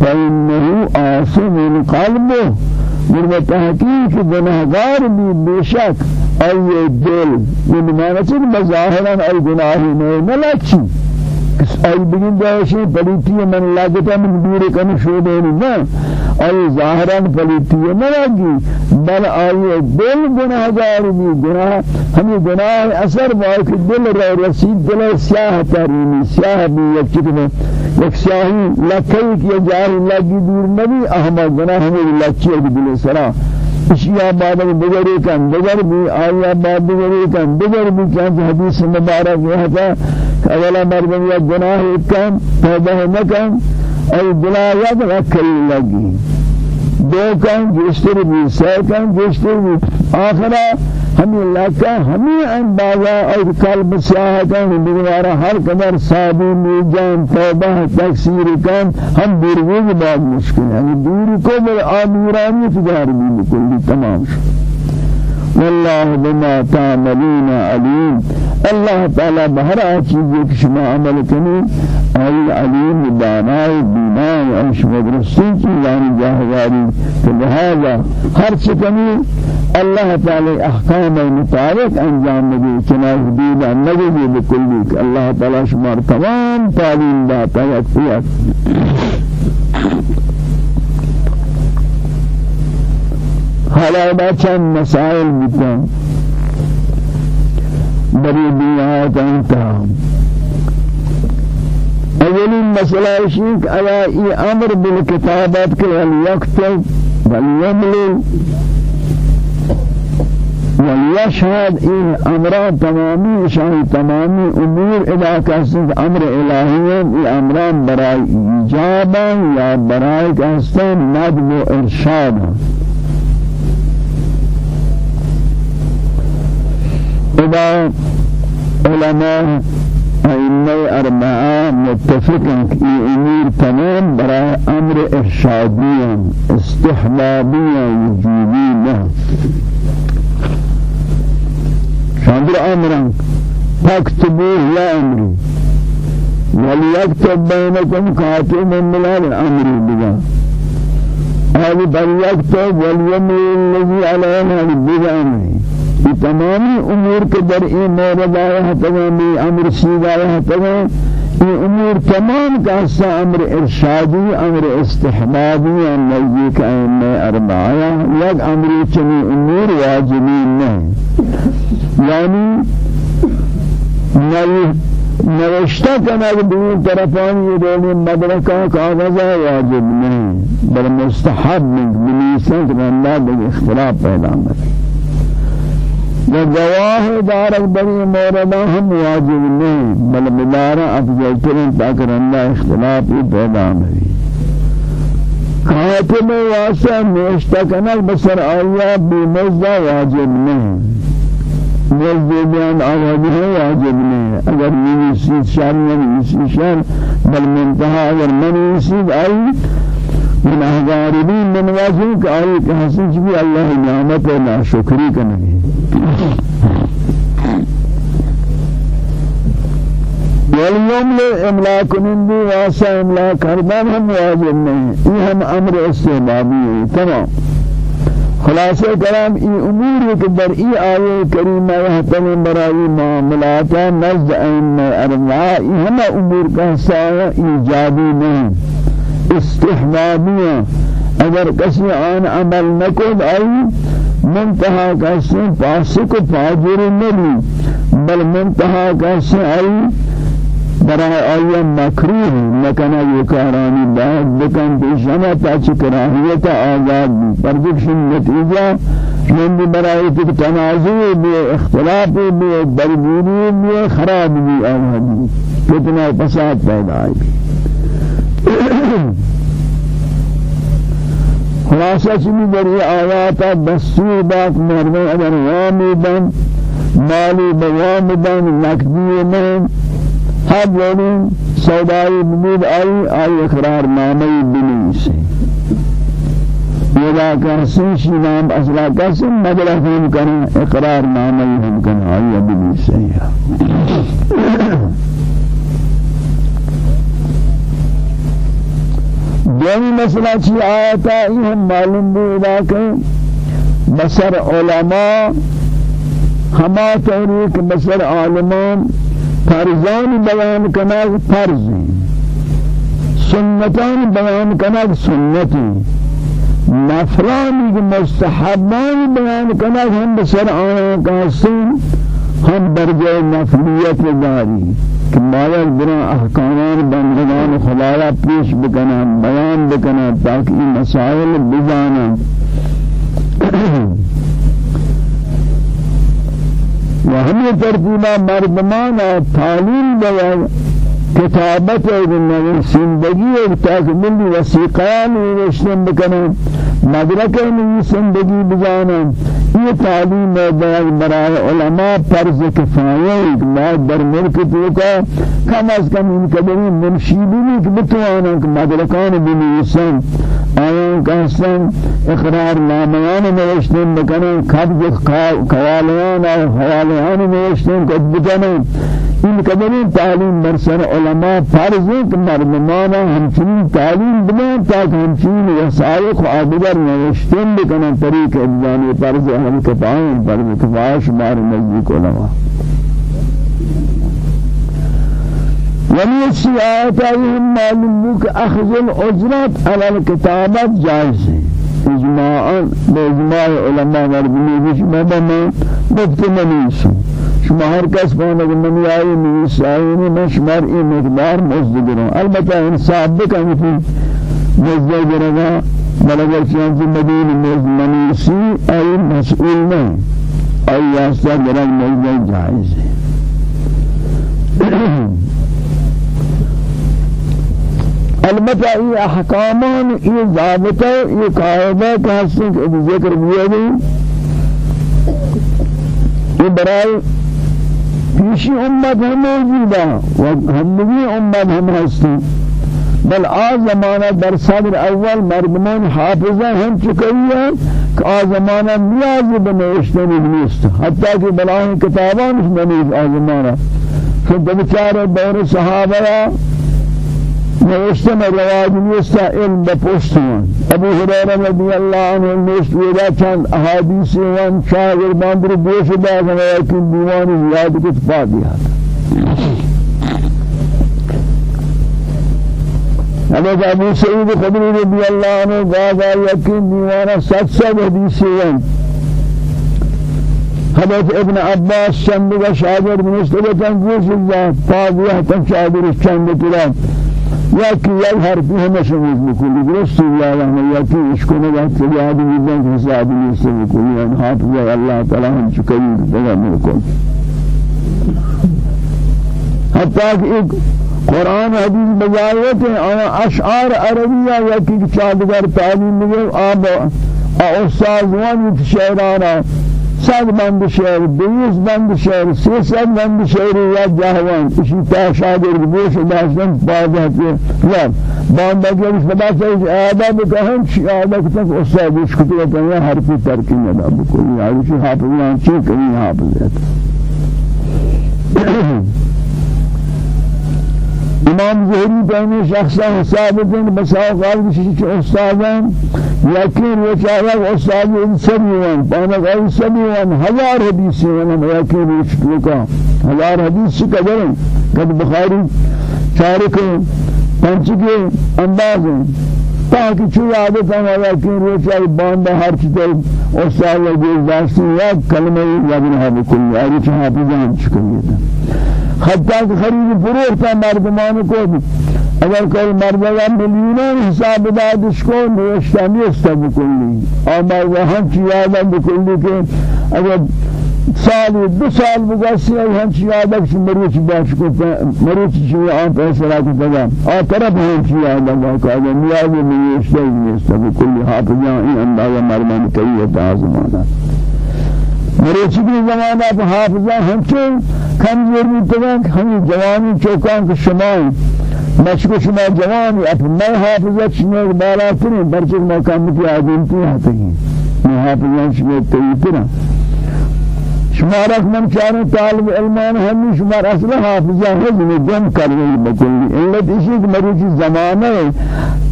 فإنه آسم القلب. من تحقیق گناہگار بھی بے شک ای دل من معنی چن بظاہرا ای گناہی نہیں ملچی ای بگن جایشی پلیتی من لگتا من دور کن شودے نہیں ای ظاہران پلیتی نہ لگی بل آئی دل گناہگار بھی گناہ ہمیں گناہ اثر باقی دل را رسید دل سیاہ ترینی سیاہ بھی یک چکنے یک سیاہی لکی کی جاری لگی دور نبی احمد گناہ ہمیں ہے دل سرا اشیاء بعد بگری کن بگر بھی آیا بعد بگری کن بگر بھی کن حدیث مبارک یہ تھا اولا مردم یا گناہ کن توبہ نہ کن دلا یاد لگی۔ دو کن گشتر بھی سہ کن گشتر بھی آخرہ ہمیں لکا ہمیں اندازہ اور قلب سیاہ کن دوبارہ ہر قدر صابی میجان توبہ تکسیر کن ہم دروگ بعد مشکل. یعنی دوری کو بل آمورانی تجار بھی بکلی تمام شد. والله بما تعملون عليم. الله تعالى بهر چیز شما عمل کنی ای علیم دانای بینای اش مدرسی کی یعنی جاہواری تو لہذا ہر چکنی اللہ تعالی احکام مطابق انجام دے چنا حدود نبی بکلی اللہ تعالی شما تمام تعلیم داتا یکفیت حالا با مسائل بکن بری بیات انتہا اولین مسئلہ شیخ علا ای أمر بالکتابت کے ولیکتب ولیملل وليشهد إن أمر تمامي شان تمامي أمور إذا كسر أمر إلهي الأمران براي إجابة يا براي كسر ندب إرشاد. إذا علماء أئمة أربعة متفقين في أمور تمام براي أمر إرشاديا استحبابيا وجوبيا شاندر أمرا فاكتبوه يا أمري. وليكتب بينكم كاتب من ملال أمري بذا. هذه بل يكتب وليمر الذي علينا بذا أمري تمام امور کے در این مورد آیا ہے تمام أمر سید آیا ہے تمام یہ امور تمام کا حصہ أمر ارشادی أمر استحبابی نزدیک ائمہ اربعہ یک أمر چنی امور واجبی نہیں یعنی نئی نوشتہ کنا دین طرفان یہ دونی مدرکہ کاغذ واجب نہیں بل مستحب من بنیسان کہ اللہ اختلاف پیدا کرے وجواه دارك بني موردا هم واجب نہیں بل مدارا افضل ترین تاکر اللہ اختلاف پیدا نہیں کاتب واسع نوشتہ کنال بسر آیا بی مزدہ واجب نہیں مزدہ بیان ہے واجب نہیں اگر منی سید شان منی سید شان بل منتہا اگر منی سید آئی من احضاربین واجب کہ آئی کہ حسن چبی اللہ نعمت و ناشکری کنگی واليوم لإملاء كنندي واسع إملاء كردان هم واجب نہیں یہ ہم أمر استحبابی ہے تمام. خلاصہ کلام ای امور کے در ای آیے کریمہ یحتم برائی معاملات نزد ائمہ اربعہ ہم امور کا حصہ ایجابی نہیں استحبابی اگر کسی آن عمل نکد آئی منتہا کسی فاسق و فاجر نہیں بل منتہا کسی آئی برای آیا مکروه نکنه یکارانی باید بکن پیشنه تا چی کراهیت آزاد بی پر بکشن نتیجه شنی برای تک تنازع بی اختلاف بی درگیری بی خراب بی آزادی کتنا فساد پیدا آئی خلاصہ چمی در یہ آیاتا دستور بات مردم اگر وامی بن مالی بوام بن نقدی من حد ولی سودائی بمید آئی آئی اقرار نامی بنی سے یہ کہسن شی نام أصلا کہسن مدلہ ہم کریں اقرار نامی ہم کریں آئی بنی سے دومی مسئلہ چی آیتا یہ ہم معلوم بودا کہ بسر علماء ہما طوری کہ بسر عالمان فرزان بیان کناگ فرض سنتان بیان کناگ سنتی. نفرانی مستحبان بیان کناگ ہم بسر آیان کاسن ہم برجہ نفلیت داری کہ مایا برا احکامان بندگان خدایا پیش بکنا بیان بکنا تاکہ این مسائل بجانا۔ و ہمیں ترتیبہ مردمان تعلیم دیا کتابت زندگی ایک تاکہ ملی وسیقان نوشتن بکنا۔ مدرک میں زندگی بجانا یہ تعلیم بیان برائے علماء فرض کفایہ بعد در ملک تو کا. کم از کم ان قدری منشیدی نہیں کہ بتوانا کہ مدرکان بنویسن آیان کہستن اقرار نامیان نوشتن بکنن. قبض قوالیان و حوالیان نوشتن کد بکنن. ان قدری تعلیم برسر علماء فرض کہ مردمانا ہمچنین تعلیم بنان تاکہ ہمچنین وسائق و آدگر نوشتن بکنن طریق ادوانی فرض اہل کفائن فرض کفائش مار نزدیک علماء. ولی اسی آیت آئیم معلوم کہ اخذ العجرت علی الكتابت جائز ہے اجماعا باجماع علماء مردمی بشمہ بما مفتمنیسو شما هر کس پانا کہ من آئی نیس آئینی من شمار ای مقدار مزد گروں البتہ انصاب بکن فی مزد گرگا بل اگر چانچی مدین مزد منیسی آئی مسئول نہیں آئی یاستا گرگ مزد جائز البتہ یہ احکامان یہ ضابطہ یہ قاعدہ کہ ذکر ہوا یہ برائے پیشی امت ہم موجودہ و ہمگی امت ہم ہستی بل آ زمانہ در صدر اول مردمان حافظہ ہم چکئی ہیں کہ آ زمانہ بنوشتنی نیست. حتیٰ کہ بلاہی کتابان اس منیز آ زمانہ. کہ بچار دور صحابہ نوشتن رواج نیستا علم بپشتوان ابو حریر رضی اللہ عنہ نوشت ویدا چند احادیث وان شاگر باندر گوش داغن لیکن دیوانی یاد کت پا دیا حضرت أبو سعید خدری رضی اللہ عنہ گاگا یقین دیوانا ست سب حدیث وان حضرت ابن عباس چند کا شاگرد مستقبل گوش اللہ پا دیا تک شاگرد چند کلام یا کی یا ہر بھی ہمیں شموز بکلی درست اللہ رحمہ یا کی اشکو نگاہ چلی آدھی مدن کی حسابی نیسے بکلی ان حافظ اللہ تعالی ہم چکری دگا ملکل حتیٰ کہ ایک قرآن حدیث بجایت ہے اشعار عربیہ یا چادگر تعلیم مگے آب أستاذ وانی شعرانا صد بند شعر دویز بند شعر سی صد بند شعر یا جهوان اسی تا بوش داشتن بازات یا باند اگرش بدا چیز آداب که هم چی آداب که تک استادش کتو کنیا حرفی ترکی ندا بکلی عروشی حافظان چی کنی حافظیت إمام زهری بین شخصا حساب دین بساق قال کسی استادان یقین و چاہا استاد انسانیان پانا قال سبیان ہزار حدیث ہیں یقین و کا ہزار حدیث سے قدر قد بخاری چارک پنچ کے انداز ہیں تاکہ چو عادت ہے یقین و چاہا باندہ ہر چیز استاد گزارشی یا کلمہ یا بنہ بکل یا حافظان شکریہ حتی کہ خرید فروخ تا مردمان کو اگر کوئی مردمان ملیونان حساب دادش کو نوشتانی است بکلی. اما وہاں چیادا بکلی کہ اگر سال دو سال بگسی ہے ہم چیادا کہ مروچ باش کو مروچ چیو آن فیصلہ کو دگا آ طرف ہم چیادا کہ اگر نیاز نوشتانی است بکلی. حافظان این اندازہ مردمان کئی ہے مروچی کی زمانہ پر حافظہ ہم چون کمزور میتوان همین جوانی چوکان که شما مشکو شما جوانی اپ میں حافظت شما بالاترین برچه مقام کی آدمتی آتی میں حافظت شما تیترا شما رک من چاروں طالب علمان ہمی شما اصل حافظہ ہے جنہیں جم کر رہی بکلی علت اسی کہ مریضی زمانہ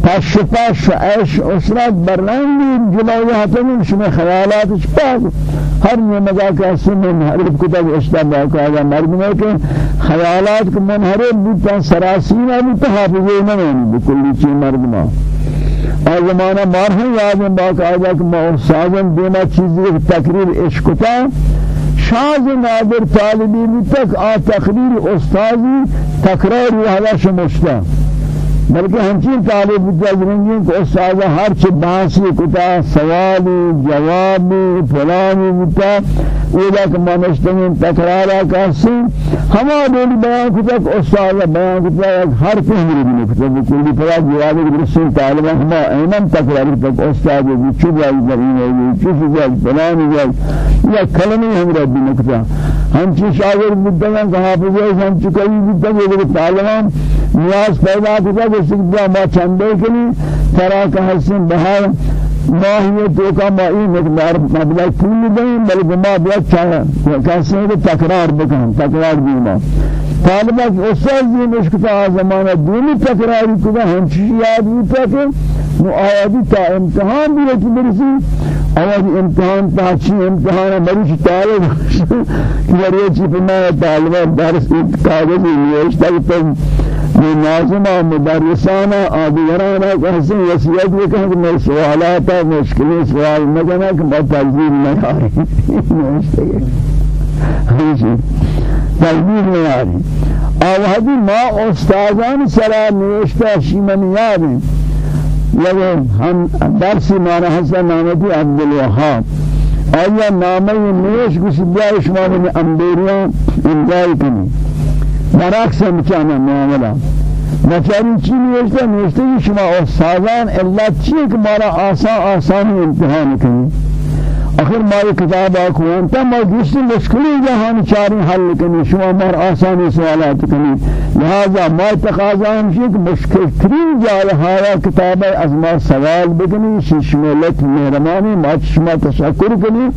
تشفاش عيش اسرت برلند جلوی هاتن شما خیالات پاک. ہر نمگا کا سن حرف کتاب اشتباہ کا ہے مرمنے کے خیالات کو منحرف بوتا سراسینا بوتا حافظے نہیں بکلی چیز مرمنا اور زمانہ مارہن یادن باقاعدہ کہ سازن دینا چیزی تقریر عشقتا شاز نادر طالبی تک آ تقریر استازی تکرار وحلا شمشتا بلکہ ہمچین طالب جاگرنگی کو استاد ہر چھ بحثی کتا سوالی جوابی فلانی بتا اولا کہ منشتنین تکرارا کسی ہما دولی بیان کتا کہ استاد بیان کتا ہر پہ ہمری بنے کتا. بکلی پلا جوابی برسول طالبا ہما اینم تکراری تک استاد بھی چو جائی درین ہے چو جائی فلانی جائی یا کلمی ہمرا بنے کتا. ہمچی شاگر بدگان کہ حافظ ہم چکئی بدگان یہ طالبان نیاز پیدا کتا کہ بیا ما چندے کنی ترا کا حسن بہار ماہی تو کا ماہی مقدار مبلغ پول دیں بلکہ ما بیا چاہا کیسے کہ تکرار بکن تکرار دینا طالبہ استاد جی مشکتا زمانہ دینی تکراری کدا ہمچی یاد ہوتا کہ نو آیادی تا امتحان بھی رکی برسی آیادی امتحان تا چی امتحان مریش طالب کہ یہ چی پر میں طالبہ درس کاغذی نیشتا کہ یہ ناظم مدرسان آدیگران کہتے ہیں وصیت یہ کہ میں سوالات مشکل سوال نہ کرنا کہ میں تنظیم نہ آئی ہمیشہ تلبیر نیاری آوہدی ما استاذان سرا نوشتا شیمن یاری لگے ہم درسی مانا حسن نامتی عبدالوحاب آیا نامی نوش کسی بیای شما من امبیریان انجای کنی برعکس مچانا معاملہ نچاری چی نوشتا نوشتا شما استاذان اللہ چیئے کہ مارا آسان آسانی امتحان کنی آخر ما یہ کتاب آکھوان تا ما دوسری مشکلی جہان چاری حل کنی شما مار آسانی سوالات کنی۔ لہذا ما تقاضا ہمشی کہ مشکل ترین جال ہایا کتاب از ما سوال بکنی ششملت مہرمانی ما شما تشکر کنی۔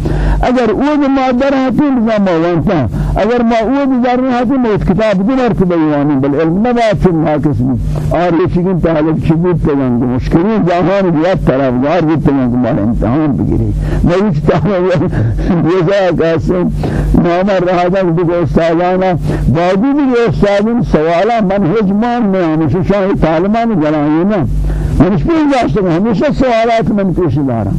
اگر أو ما در ہاتی نظام موانتا اگر ما أو در ہاتی ما اس کتاب دنر کبیوانی بل علم نبات فی ناکس بھی اور یہ شکن طالب چبود تگنگ مشکلی جہان بیاد طرف دار بھی تگنگ مار امتحان بگیری۔ میں جزا قاسم نام رهادن دیگه استادانا باقی دیگه استادان سوالا منهج مان میں ہمیشہ شاہی تعلیمان جلائیں نا منش بھی جاشتے ہیں ہمیشہ سوالات من پیش دارا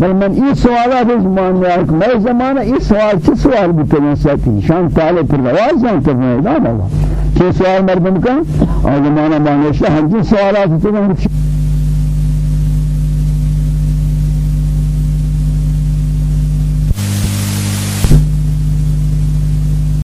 بل من این سوالات از مان یار کہ میں زمانہ این سوال چه سوال بوتے ہیں ساتھی شان طالب پر رواز جان تو میدان ہوا چه سوال مردم کا اور زمانہ مانشہ ہم جن سوالات تو